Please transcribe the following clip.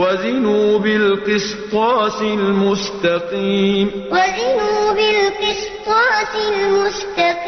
وَزِنُوا بِالْقِسْطَاسِ الْمُسْتَقِيمِ. وَزِنُوا بِالْقِسْطَاسِ الْمُسْتَقِيمِ.